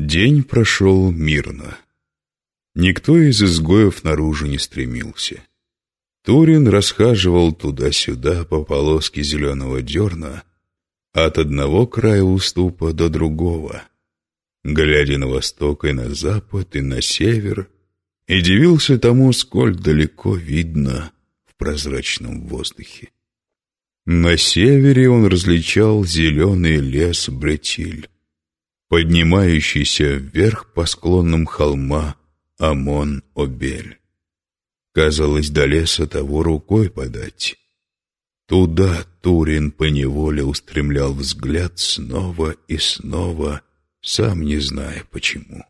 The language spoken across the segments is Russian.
День прошел мирно. Никто из изгоев наружу не стремился. Турин расхаживал туда-сюда по полоске зеленого дерна от одного края уступа до другого, глядя на восток и на запад и на север, и дивился тому, сколь далеко видно в прозрачном воздухе. На севере он различал зеленый лес Бретиль, поднимающийся вверх по склонам холма Амон-Обель. Казалось, до леса того рукой подать. Туда Турин поневоле устремлял взгляд снова и снова, сам не зная почему.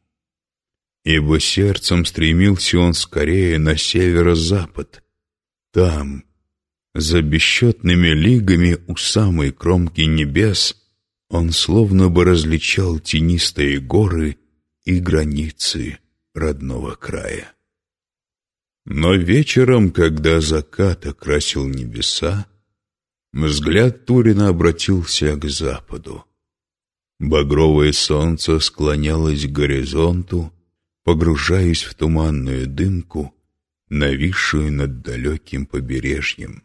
Ибо сердцем стремился он скорее на северо-запад. Там, за бесчетными лигами у самой кромки небес, он словно бы различал тенистые горы и границы родного края. Но вечером, когда закат окрасил небеса, взгляд Турина обратился к западу. Багровое солнце склонялось к горизонту, погружаясь в туманную дымку, нависшую над далеким побережьем.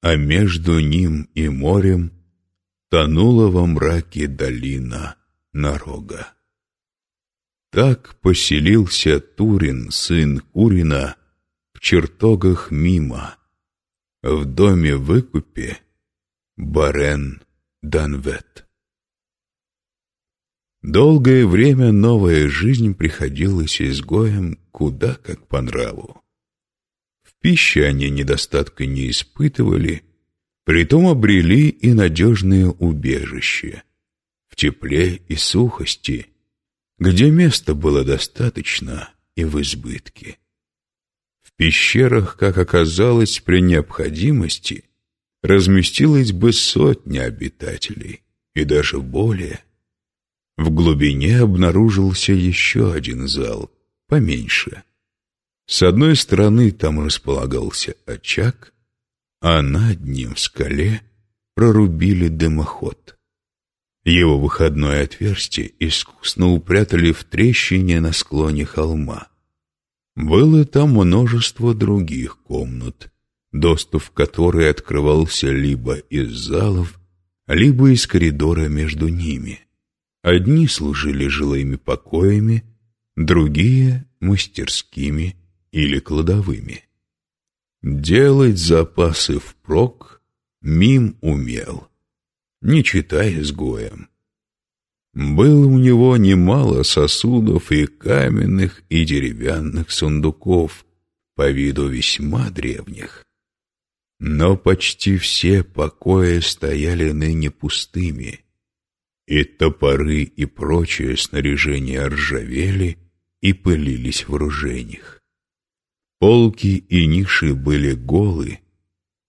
А между ним и морем тонула во мраке долина Нарога. Так поселился Турин, сын Курина, в чертогах мимо, в доме выкупе Барен Данвет. Долгое время новая жизнь приходилась изгоем куда как по нраву. В пище они недостатка не испытывали, притом обрели и надежное убежище в тепле и сухости – где места было достаточно и в избытке. В пещерах, как оказалось, при необходимости разместилось бы сотня обитателей, и даже более. В глубине обнаружился еще один зал, поменьше. С одной стороны там располагался очаг, а над ним в скале прорубили дымоход. Его выходное отверстие искусно упрятали в трещине на склоне холма. Было там множество других комнат, доступ в которые открывался либо из залов, либо из коридора между ними. Одни служили жилыми покоями, другие — мастерскими или кладовыми. Делать запасы впрок Мим умел — не читая изгоем. Было у него немало сосудов и каменных, и деревянных сундуков, по виду весьма древних. Но почти все покои стояли ныне пустыми, и топоры и прочее снаряжение ржавели и пылились в оружениях. Полки и ниши были голы,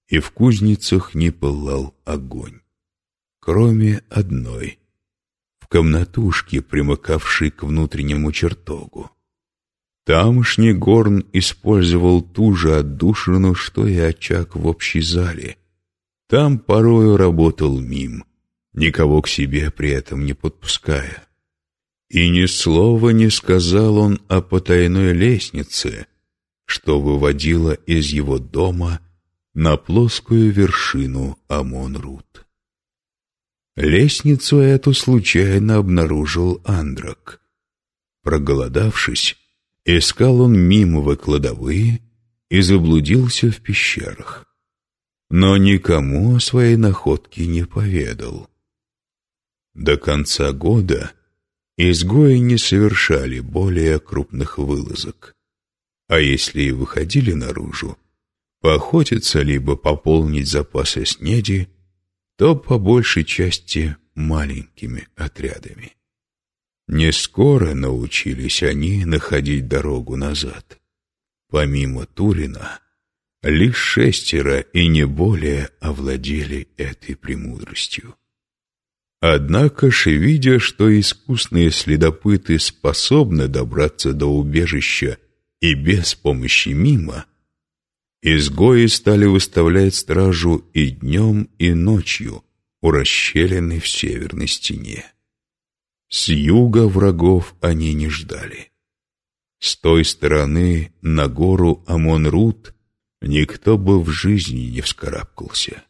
и в кузницах не пылал огонь кроме одной, в комнатушке, примыкавшей к внутреннему чертогу. Тамошний горн использовал ту же отдушину, что и очаг в общей зале. Там порою работал мим, никого к себе при этом не подпуская. И ни слова не сказал он о потайной лестнице, что выводила из его дома на плоскую вершину Амон-Рут. Лестницу эту случайно обнаружил Андрак. Проголодавшись, искал он мимо кладовые и заблудился в пещерах. Но никому о своей находке не поведал. До конца года изгои не совершали более крупных вылазок. А если и выходили наружу, поохотиться либо пополнить запасы снеди, то по большей части маленькими отрядами. Не скоро научились они находить дорогу назад. Помимо Турина, лишь шестеро и не более овладели этой премудростью. Однако же, видя, что искусные следопыты способны добраться до убежища и без помощи мимо, Изгои стали выставлять стражу и днем, и ночью у расщелины в северной стене. С юга врагов они не ждали. С той стороны на гору Амон-Рут никто бы в жизни не вскарабкался.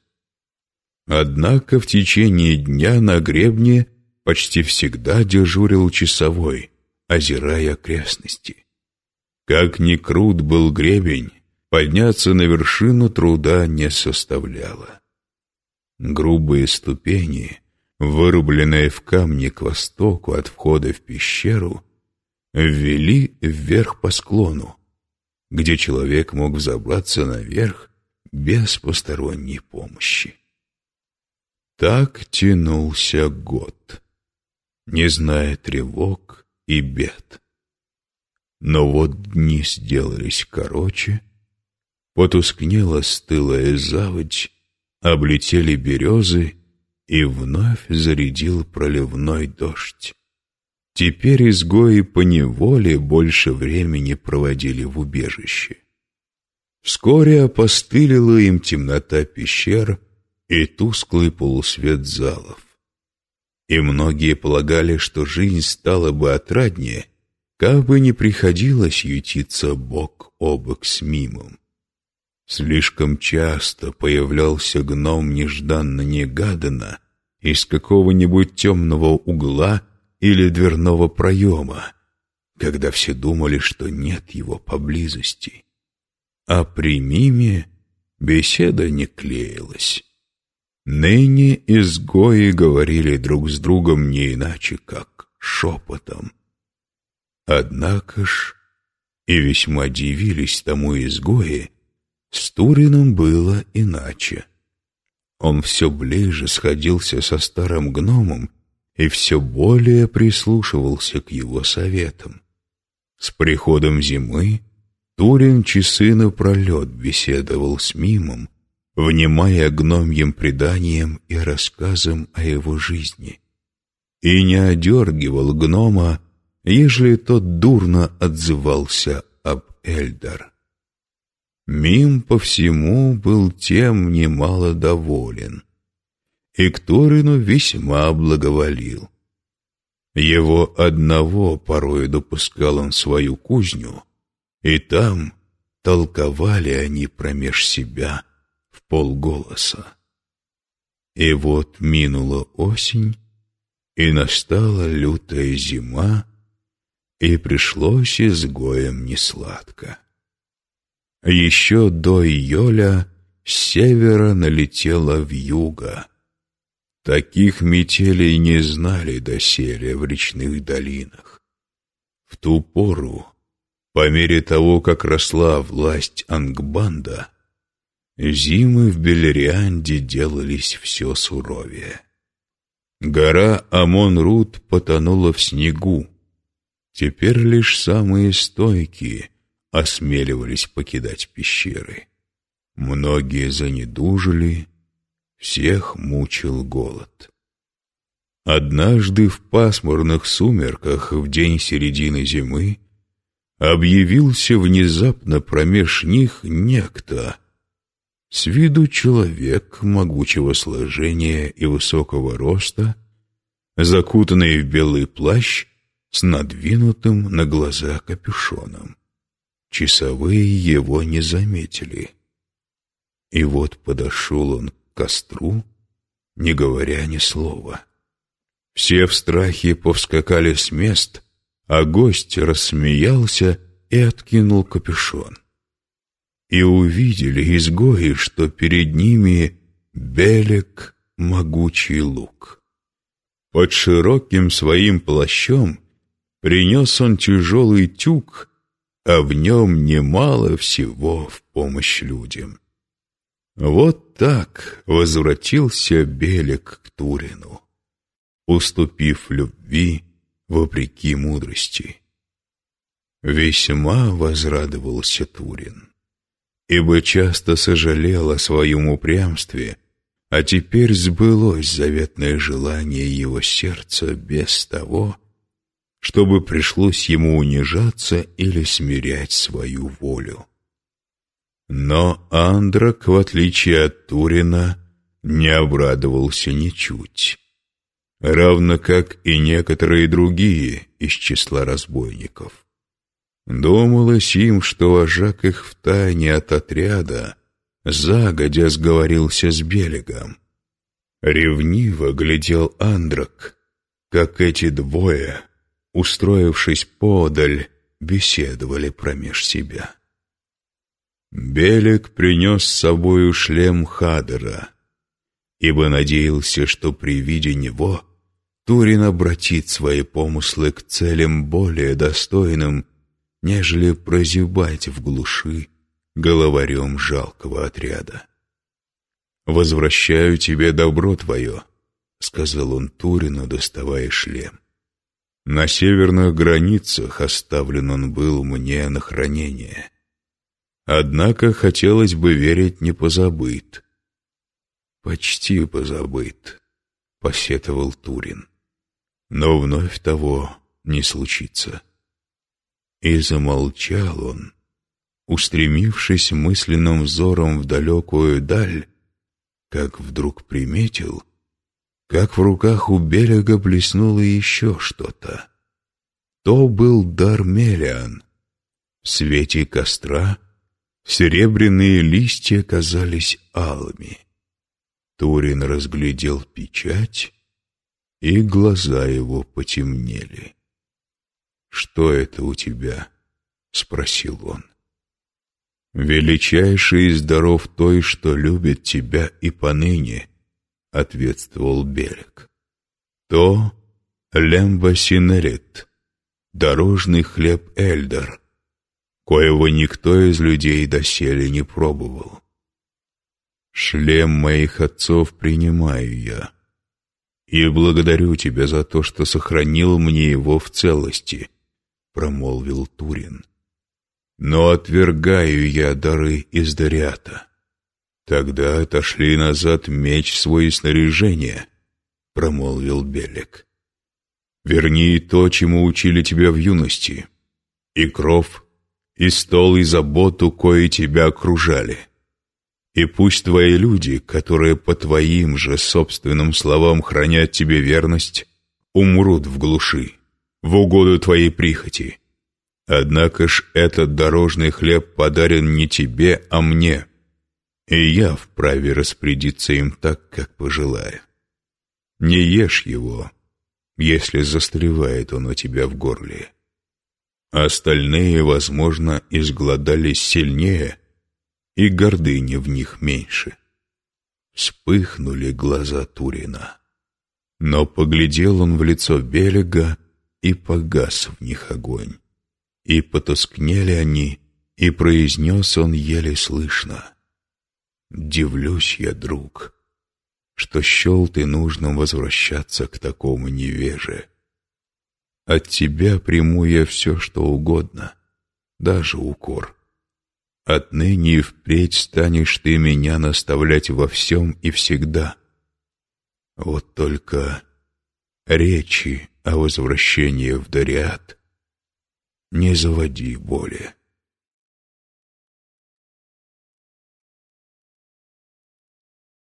Однако в течение дня на гребне почти всегда дежурил часовой, озирая окрестности. Как ни крут был гребень, подняться на вершину труда не составляло. Грубые ступени, вырубленные в камне к востоку от входа в пещеру, ввели вверх по склону, где человек мог взобраться наверх без посторонней помощи. Так тянулся год, не зная тревог и бед. Но вот дни сделались короче, потускнела стылая заводь, облетели березы, и вновь зарядил проливной дождь. Теперь изгои по неволе больше времени проводили в убежище. Вскоре опостылила им темнота пещер и тусклый полусвет залов. И многие полагали, что жизнь стала бы отраднее, как бы не приходилось ютиться бок о бок с мимом. Слишком часто появлялся гном нежданно-негаданно из какого-нибудь темного угла или дверного проема, когда все думали, что нет его поблизости. А при миме беседа не клеилась. Ныне изгои говорили друг с другом не иначе, как шепотом. Однако ж и весьма дивились тому изгои, с Турином было иначе. Он все ближе сходился со старым гномом и все более прислушивался к его советам. С приходом зимы Турин часы напролет беседовал с Мимом, внимая гномьим преданиям и рассказам о его жизни, и не одергивал гнома, ежели тот дурно отзывался об Эльдар. Мим по всему был тем немало доволен, и к Торину весьма благоволил. Его одного порою допускал он свою кузню, и там толковали они промеж себя — в полголоса. И вот минула осень, и настала лютая зима, и пришлось изгоем несладко. Еще до июля с севера налетела в юго. Таких метелей не знали доселе в речных долинах. В ту пору, по мере того, как росла власть Ангбанда, Зимы в Белерианде делались все суровее. Гора Амон-Рут потонула в снегу. Теперь лишь самые стойкие осмеливались покидать пещеры. Многие занедужили, всех мучил голод. Однажды в пасмурных сумерках в день середины зимы объявился внезапно промеж них некто — с виду человек могучего сложения и высокого роста, закутанный в белый плащ с надвинутым на глаза капюшоном. Часовые его не заметили. И вот подошел он к костру, не говоря ни слова. Все в страхе повскакали с мест, а гость рассмеялся и откинул капюшон и увидели изгои, что перед ними белек могучий лук. Под широким своим плащом принес он тяжелый тюк, а в нем немало всего в помощь людям. Вот так возвратился Белек к Турину, уступив любви вопреки мудрости. Весьма возрадовался Турин ибо часто сожалел о своем упрямстве, а теперь сбылось заветное желание его сердца без того, чтобы пришлось ему унижаться или смирять свою волю. Но Андрак, в отличие от Турина, не обрадовался ничуть. равно как и некоторые другие из числа разбойников. Думалось им, что вожак их втайне от отряда загодя сговорился с Белегом. Ревниво глядел Андрак, как эти двое, устроившись подаль, беседовали промеж себя. Белик принес с собою шлем Хадера, ибо надеялся, что при виде него Турин обратит свои помыслы к целям более достойным, нежели прозябать в глуши головарем жалкого отряда. «Возвращаю тебе добро твое», — сказал он Турину, доставая шлем. «На северных границах оставлен он был мне на хранение. Однако хотелось бы верить не позабыт». «Почти позабыт», — посетовал Турин. «Но вновь того не случится». И замолчал он, устремившись мысленным взором в далекую даль, как вдруг приметил, как в руках у берега блеснуло еще что-то. То был дар Мелиан. В свете костра серебряные листья казались алыми. Турин разглядел печать, и глаза его потемнели. «Что это у тебя?» — спросил он. «Величайший из даров той, что любит тебя и поныне», — ответствовал Берег. «То лембасинерит, дорожный хлеб Эльдар, коего никто из людей доселе не пробовал. Шлем моих отцов принимаю я, и благодарю тебя за то, что сохранил мне его в целости», — промолвил Турин. Но отвергаю я дары из Дариата. Тогда отошли назад меч свой снаряжение, промолвил Белек. Верни то, чему учили тебя в юности, и кров, и стол, и заботу, кои тебя окружали. И пусть твои люди, которые по твоим же собственным словам хранят тебе верность, умрут в глуши, в угоду твоей прихоти Однако ж этот дорожный хлеб подарен не тебе, а мне, и я вправе распорядиться им так, как пожелаю. Не ешь его, если застревает он у тебя в горле. Остальные, возможно, изгладались сильнее, и гордыни в них меньше. Вспыхнули глаза Турина. Но поглядел он в лицо Белега, и погас в них огонь. И потускнели они, и произнес он еле слышно. «Дивлюсь я, друг, что счел ты нужным возвращаться к такому невеже. От тебя приму я все, что угодно, даже укор. Отныне и впредь станешь ты меня наставлять во всем и всегда. Вот только речи о возвращении в Дариат — не заводи более.